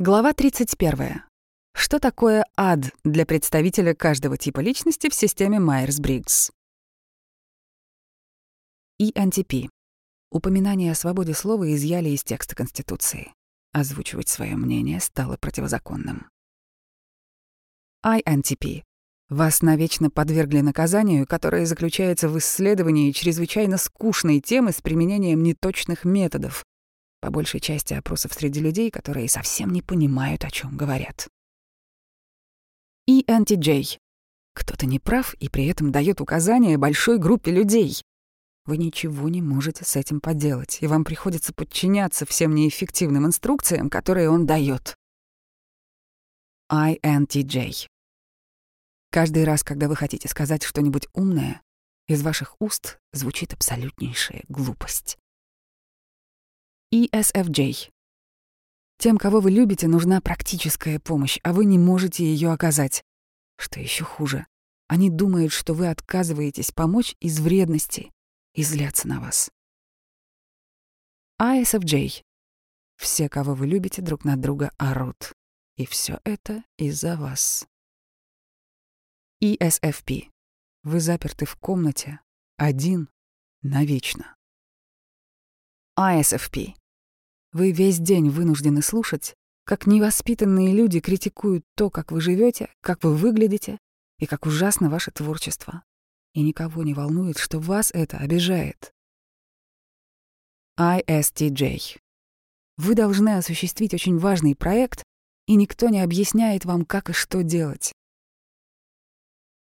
Глава 31. Что такое ад для представителя каждого типа личности в системе Майерс-Бриггс? ENTP. Упоминание о свободе слова изъяли из текста Конституции. Озвучивать свое мнение стало противозаконным. INTP. Вас навечно подвергли наказанию, которое заключается в исследовании чрезвычайно скучной темы с применением неточных методов, по большей части опросов среди людей, которые совсем не понимают, о чем говорят. ENTJ. Кто-то не прав и при этом дает указания большой группе людей. Вы ничего не можете с этим поделать, и вам приходится подчиняться всем неэффективным инструкциям, которые он дает. INTJ. Каждый раз, когда вы хотите сказать что-нибудь умное, из ваших уст звучит абсолютнейшая глупость. ESFJ. Тем, кого вы любите, нужна практическая помощь, а вы не можете ее оказать. Что еще хуже, они думают, что вы отказываетесь помочь из вредности и злятся на вас. ISFJ. Все, кого вы любите, друг на друга орут. И все это из-за вас. ESFP. Вы заперты в комнате, один, навечно. ISFP. Вы весь день вынуждены слушать, как невоспитанные люди критикуют то, как вы живете, как вы выглядите и как ужасно ваше творчество. И никого не волнует, что вас это обижает. ISTJ. Вы должны осуществить очень важный проект, и никто не объясняет вам, как и что делать.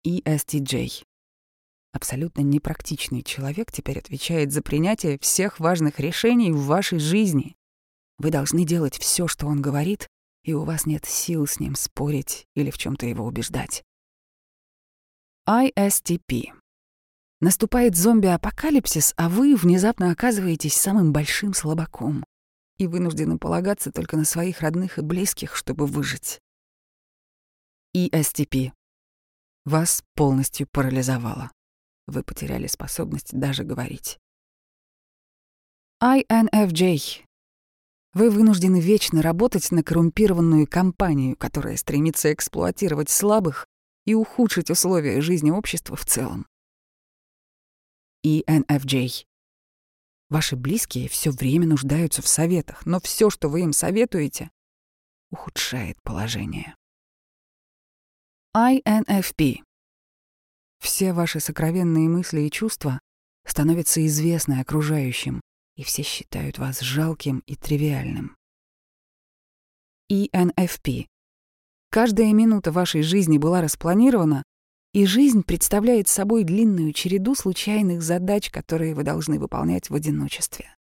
ESTJ. Абсолютно непрактичный человек теперь отвечает за принятие всех важных решений в вашей жизни. Вы должны делать все, что он говорит, и у вас нет сил с ним спорить или в чем то его убеждать. ISTP. Наступает зомби-апокалипсис, а вы внезапно оказываетесь самым большим слабаком и вынуждены полагаться только на своих родных и близких, чтобы выжить. ESTP. Вас полностью парализовало. Вы потеряли способность даже говорить. INFJ. Вы вынуждены вечно работать на коррумпированную компанию, которая стремится эксплуатировать слабых и ухудшить условия жизни общества в целом. ENFJ. Ваши близкие все время нуждаются в советах, но все, что вы им советуете, ухудшает положение. INFP. Все ваши сокровенные мысли и чувства становятся известны окружающим, и все считают вас жалким и тривиальным. ENFP. Каждая минута вашей жизни была распланирована, и жизнь представляет собой длинную череду случайных задач, которые вы должны выполнять в одиночестве.